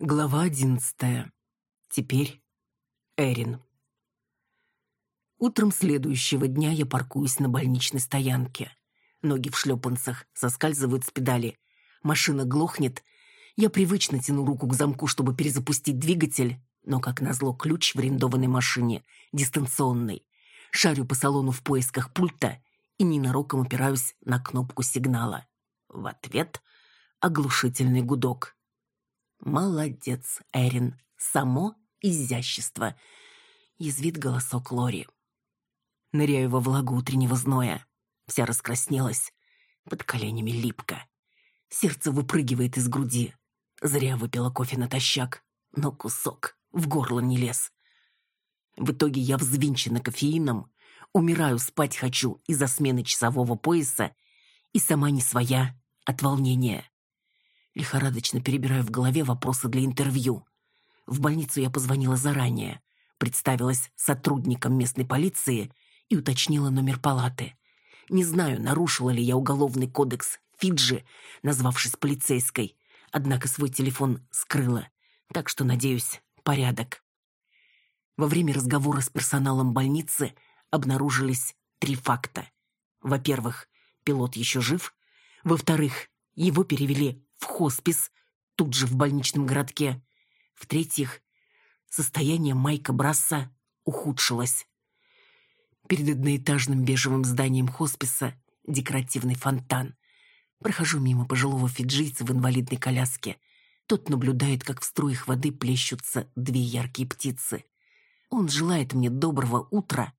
Глава одиннадцатая. Теперь Эрин. Утром следующего дня я паркуюсь на больничной стоянке. Ноги в шлепанцах соскальзывают с педали. Машина глохнет. Я привычно тяну руку к замку, чтобы перезапустить двигатель, но, как назло, ключ в арендованной машине дистанционный. Шарю по салону в поисках пульта и ненароком опираюсь на кнопку сигнала. В ответ оглушительный гудок. «Молодец, Эрин, само изящество!» Язвит голосок Лори. Ныряю во влагу утреннего зноя. Вся раскраснелась. Под коленями липко. Сердце выпрыгивает из груди. Зря выпила кофе натощак. Но кусок в горло не лез. В итоге я взвинчена кофеином, умираю, спать хочу из-за смены часового пояса и сама не своя от волнения. Лихорадочно перебираю в голове вопросы для интервью. В больницу я позвонила заранее, представилась сотрудником местной полиции и уточнила номер палаты. Не знаю, нарушила ли я уголовный кодекс Фиджи, назвавшись полицейской, однако свой телефон скрыла, так что, надеюсь, порядок. Во время разговора с персоналом больницы обнаружились три факта. Во-первых, пилот еще жив. Во-вторых, его перевели в хоспис, тут же в больничном городке. В-третьих, состояние Майка Брасса ухудшилось. Перед одноэтажным бежевым зданием хосписа декоративный фонтан. Прохожу мимо пожилого фиджийца в инвалидной коляске. Тот наблюдает, как в струях воды плещутся две яркие птицы. Он желает мне доброго утра.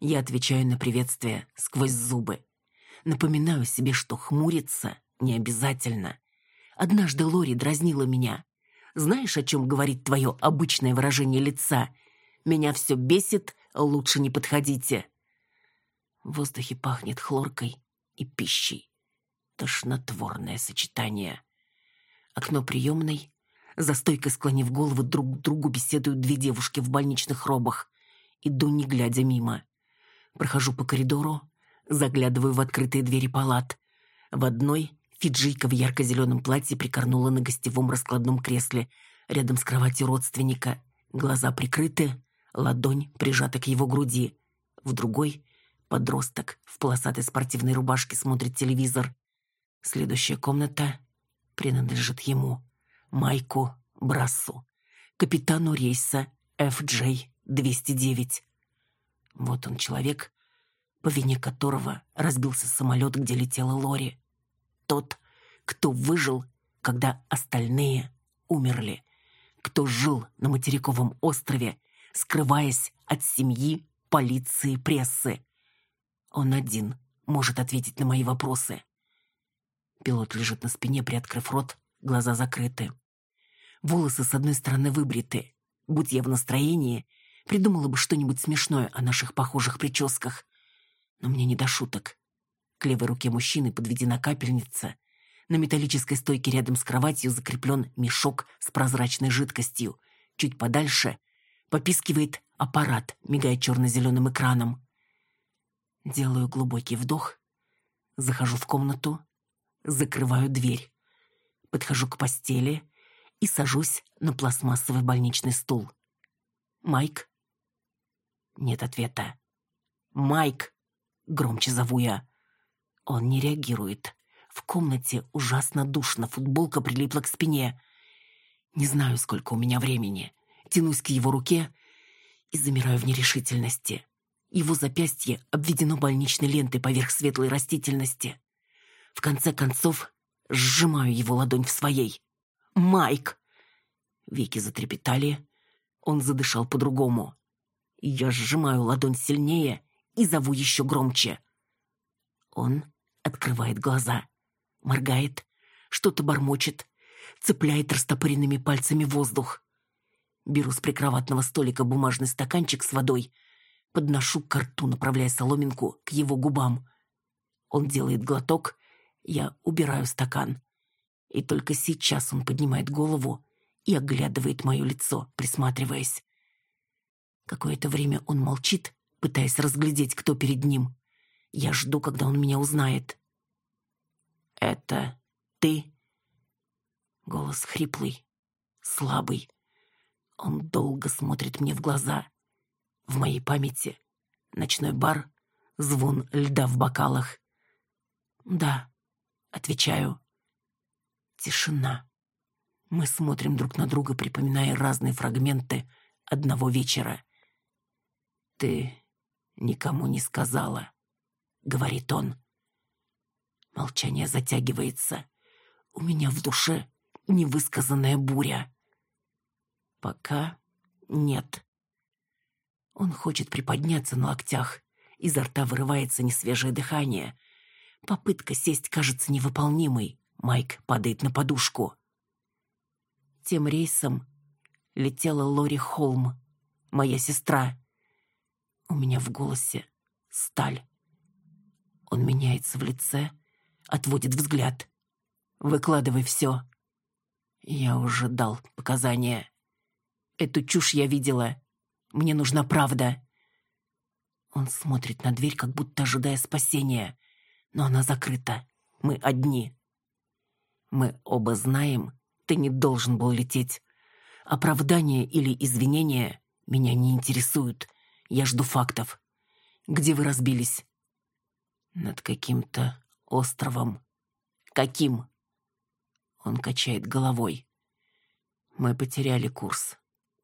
Я отвечаю на приветствие сквозь зубы. Напоминаю себе, что хмуриться не обязательно. Однажды Лори дразнила меня. Знаешь, о чем говорит твое обычное выражение лица? Меня все бесит, лучше не подходите. В воздухе пахнет хлоркой и пищей. Тошнотворное сочетание. Окно приемной. За стойкой склонив головы, друг к другу беседуют две девушки в больничных робах. Иду, не глядя мимо. Прохожу по коридору, заглядываю в открытые двери палат. В одной Фиджийка в ярко-зеленом платье прикорнула на гостевом раскладном кресле рядом с кроватью родственника. Глаза прикрыты, ладонь прижата к его груди. В другой — подросток в полосатой спортивной рубашке смотрит телевизор. Следующая комната принадлежит ему, Майку Брассу, капитану рейса FJ-209. Вот он человек, по вине которого разбился самолет, где летела Лори тот, кто выжил, когда остальные умерли, кто жил на материковом острове, скрываясь от семьи, полиции, прессы. Он один может ответить на мои вопросы. Пилот лежит на спине, приоткрыв рот, глаза закрыты. Волосы с одной стороны выбриты. Будь я в настроении, придумала бы что-нибудь смешное о наших похожих прическах. Но мне не до шуток. К левой руке мужчины подведена капельница. На металлической стойке рядом с кроватью закреплен мешок с прозрачной жидкостью. Чуть подальше попискивает аппарат, мигая черно-зеленым экраном. Делаю глубокий вдох, захожу в комнату, закрываю дверь, подхожу к постели и сажусь на пластмассовый больничный стул. «Майк?» Нет ответа. «Майк!» — громче зову я. Он не реагирует. В комнате ужасно душно, футболка прилипла к спине. Не знаю, сколько у меня времени. Тянусь к его руке и замираю в нерешительности. Его запястье обведено больничной лентой поверх светлой растительности. В конце концов, сжимаю его ладонь в своей. «Майк!» Веки затрепетали. Он задышал по-другому. Я сжимаю ладонь сильнее и зову еще громче. Он открывает глаза, моргает, что-то бормочет, цепляет растопыренными пальцами воздух. Беру с прикроватного столика бумажный стаканчик с водой, подношу к рту, направляя соломинку к его губам. Он делает глоток, я убираю стакан. И только сейчас он поднимает голову и оглядывает мое лицо, присматриваясь. Какое-то время он молчит, пытаясь разглядеть, кто перед ним. Я жду, когда он меня узнает. «Это ты?» Голос хриплый, слабый. Он долго смотрит мне в глаза. В моей памяти ночной бар, звон льда в бокалах. «Да», — отвечаю. Тишина. Мы смотрим друг на друга, припоминая разные фрагменты одного вечера. «Ты никому не сказала», — говорит он. Молчание затягивается. У меня в душе невысказанная буря. Пока нет. Он хочет приподняться на локтях. Изо рта вырывается несвежее дыхание. Попытка сесть кажется невыполнимой. Майк падает на подушку. Тем рейсом летела Лори Холм, моя сестра. У меня в голосе сталь. Он меняется в лице, отводит взгляд. «Выкладывай все». Я уже дал показания. Эту чушь я видела. Мне нужна правда. Он смотрит на дверь, как будто ожидая спасения. Но она закрыта. Мы одни. Мы оба знаем, ты не должен был лететь. Оправдания или извинения меня не интересуют. Я жду фактов. Где вы разбились? Над каким-то островом. Каким? Он качает головой. Мы потеряли курс.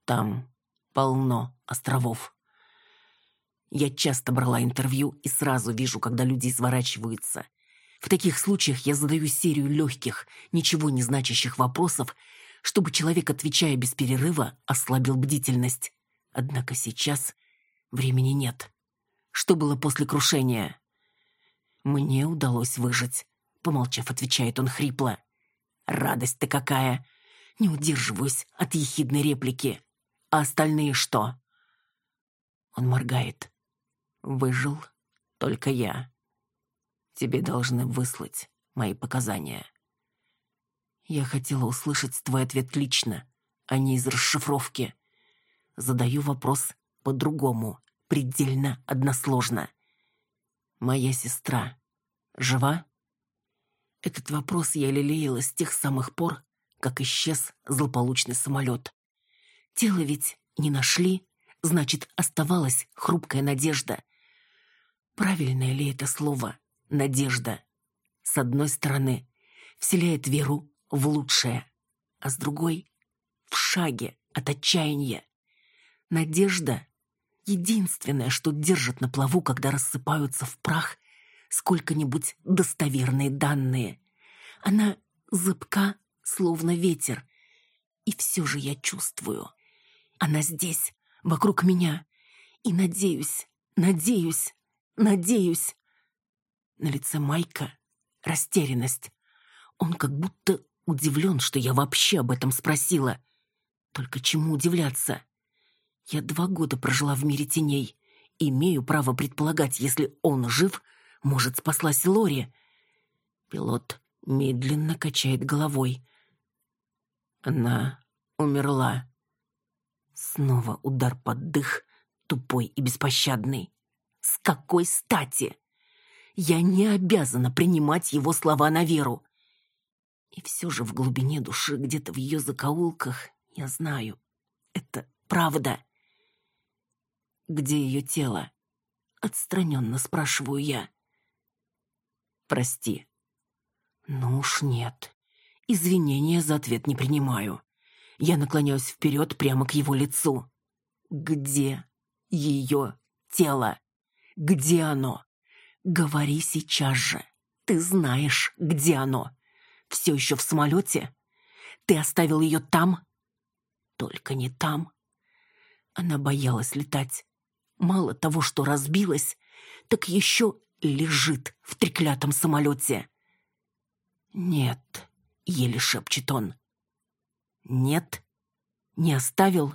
Там полно островов. Я часто брала интервью и сразу вижу, когда люди изворачиваются. В таких случаях я задаю серию легких, ничего не значащих вопросов, чтобы человек, отвечая без перерыва, ослабил бдительность. Однако сейчас времени нет. Что было после крушения? Мне удалось выжить. Помолчав, отвечает он хрипло. Радость-то какая! Не удерживаюсь от ехидной реплики. А остальные что? Он моргает. Выжил только я. Тебе должны выслать мои показания. Я хотела услышать твой ответ лично, а не из расшифровки. Задаю вопрос по-другому, предельно односложно. Моя сестра жива? Этот вопрос я лелеяла с тех самых пор, как исчез злополучный самолет. Тело ведь не нашли, значит, оставалась хрупкая надежда. Правильное ли это слово надежда. С одной стороны, вселяет веру в лучшее, а с другой — в шаге от отчаяния. Надежда — единственное, что держит на плаву, когда рассыпаются в прах сколько-нибудь достоверные данные. Она зыбка, словно ветер. И все же я чувствую. Она здесь, вокруг меня. И надеюсь, надеюсь, надеюсь, на лице Майка растерянность. Он как будто удивлен, что я вообще об этом спросила. Только чему удивляться? Я два года прожила в мире теней. Имею право предполагать, если он жив, может, спаслась Лори. Пилот медленно качает головой. Она умерла. Снова удар под дых, тупой и беспощадный. С какой стати? Я не обязана принимать его слова на веру. И все же в глубине души, где-то в ее закоулках, я знаю, это правда. Где ее тело? Отстраненно спрашиваю я. Прости. Ну уж нет. Извинения за ответ не принимаю. Я наклоняюсь вперед прямо к его лицу. Где ее тело? Где оно? Говори сейчас же. Ты знаешь, где оно. Все еще в самолете? Ты оставил ее там? Только не там. Она боялась летать. Мало того, что разбилась, так еще лежит в треклятом самолете. «Нет», — еле шепчет он. «Нет? Не оставил?»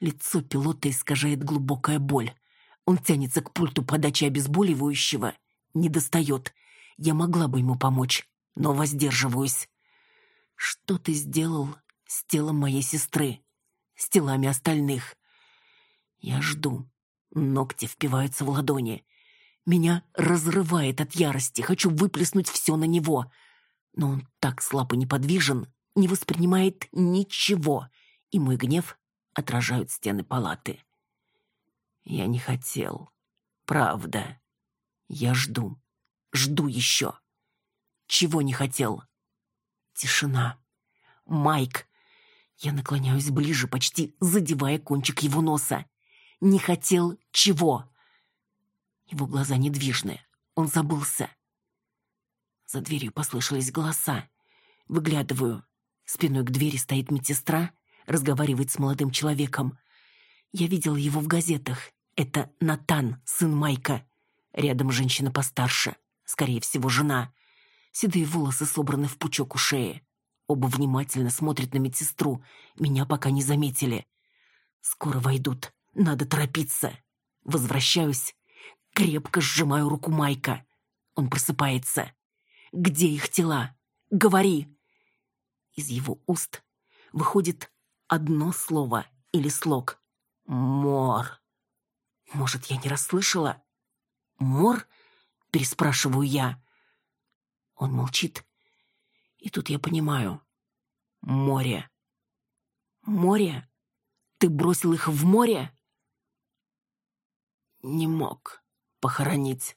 Лицо пилота искажает глубокая боль. Он тянется к пульту подачи обезболивающего. Не достает. Я могла бы ему помочь, но воздерживаюсь. Что ты сделал с телом моей сестры? С телами остальных? Я жду. Ногти впиваются в ладони. Меня разрывает от ярости. Хочу выплеснуть все на него. Но он так слаб и неподвижен. не воспринимает ничего, и мой гнев отражают стены палаты. Я не хотел. Правда. Я жду. Жду еще. Чего не хотел? Тишина. Майк. Я наклоняюсь ближе, почти задевая кончик его носа. Не хотел чего? Его глаза недвижны. Он забылся. За дверью послышались голоса. Выглядываю. Спиной к двери стоит медсестра, разговаривает с молодым человеком. Я видел его в газетах. Это Натан, сын Майка. Рядом женщина постарше, скорее всего, жена. Седые волосы собраны в пучок у шеи. Оба внимательно смотрят на медсестру. Меня пока не заметили. Скоро войдут. Надо торопиться. Возвращаюсь. Крепко сжимаю руку Майка. Он просыпается. Где их тела? Говори. Из его уст выходит одно слово или слог. Мор. Может, я не расслышала? Мор? Переспрашиваю я. Он молчит. И тут я понимаю. Море. Море? Ты бросил их в море? Не мог похоронить.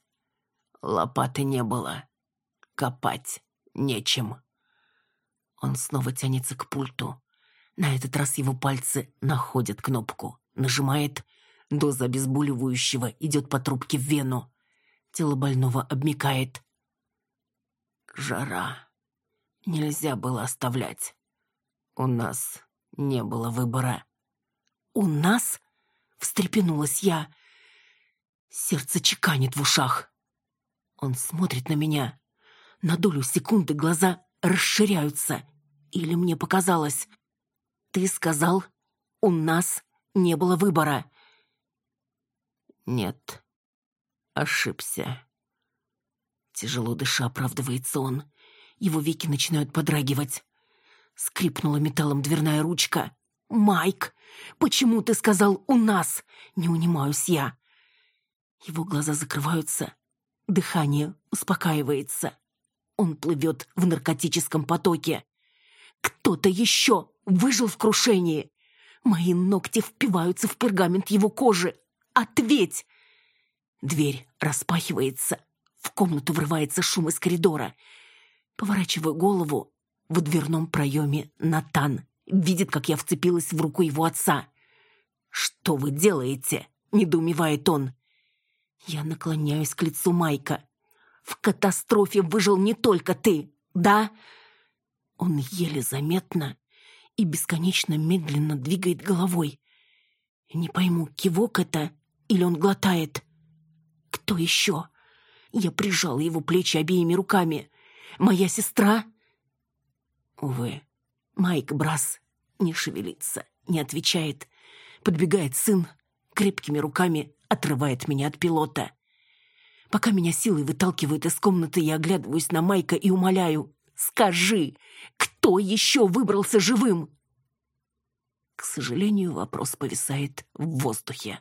Лопаты не было. Копать нечем. Он снова тянется к пульту. На этот раз его пальцы находят кнопку. Нажимает. Доза обезболивающего идет по трубке в вену. Тело больного обмикает. Жара. Нельзя было оставлять. У нас не было выбора. «У нас?» — встрепенулась я. Сердце чеканит в ушах. Он смотрит на меня. На долю секунды глаза расширяются. Или мне показалось? Ты сказал, у нас не было выбора. Нет, ошибся. Тяжело дыша, оправдывается он. Его веки начинают подрагивать. Скрипнула металлом дверная ручка. «Майк, почему ты сказал «у нас»?» Не унимаюсь я. Его глаза закрываются, дыхание успокаивается. Он плывет в наркотическом потоке. Кто-то еще выжил в крушении. Мои ногти впиваются в пергамент его кожи. Ответь! Дверь распахивается. В комнату врывается шум из коридора. Поворачиваю голову. В дверном проеме Натан видит, как я вцепилась в руку его отца. «Что вы делаете?» — недоумевает он. Я наклоняюсь к лицу Майка. В катастрофе выжил не только ты, да?» Он еле заметно и бесконечно медленно двигает головой. Не пойму, кивок это или он глотает. Кто еще? Я прижала его плечи обеими руками. Моя сестра? Увы, Майк Брас не шевелится, не отвечает. Подбегает сын, крепкими руками отрывает меня от пилота. Пока меня силой выталкивают из комнаты, я оглядываюсь на Майка и умоляю. «Скажи, кто еще выбрался живым?» К сожалению, вопрос повисает в воздухе.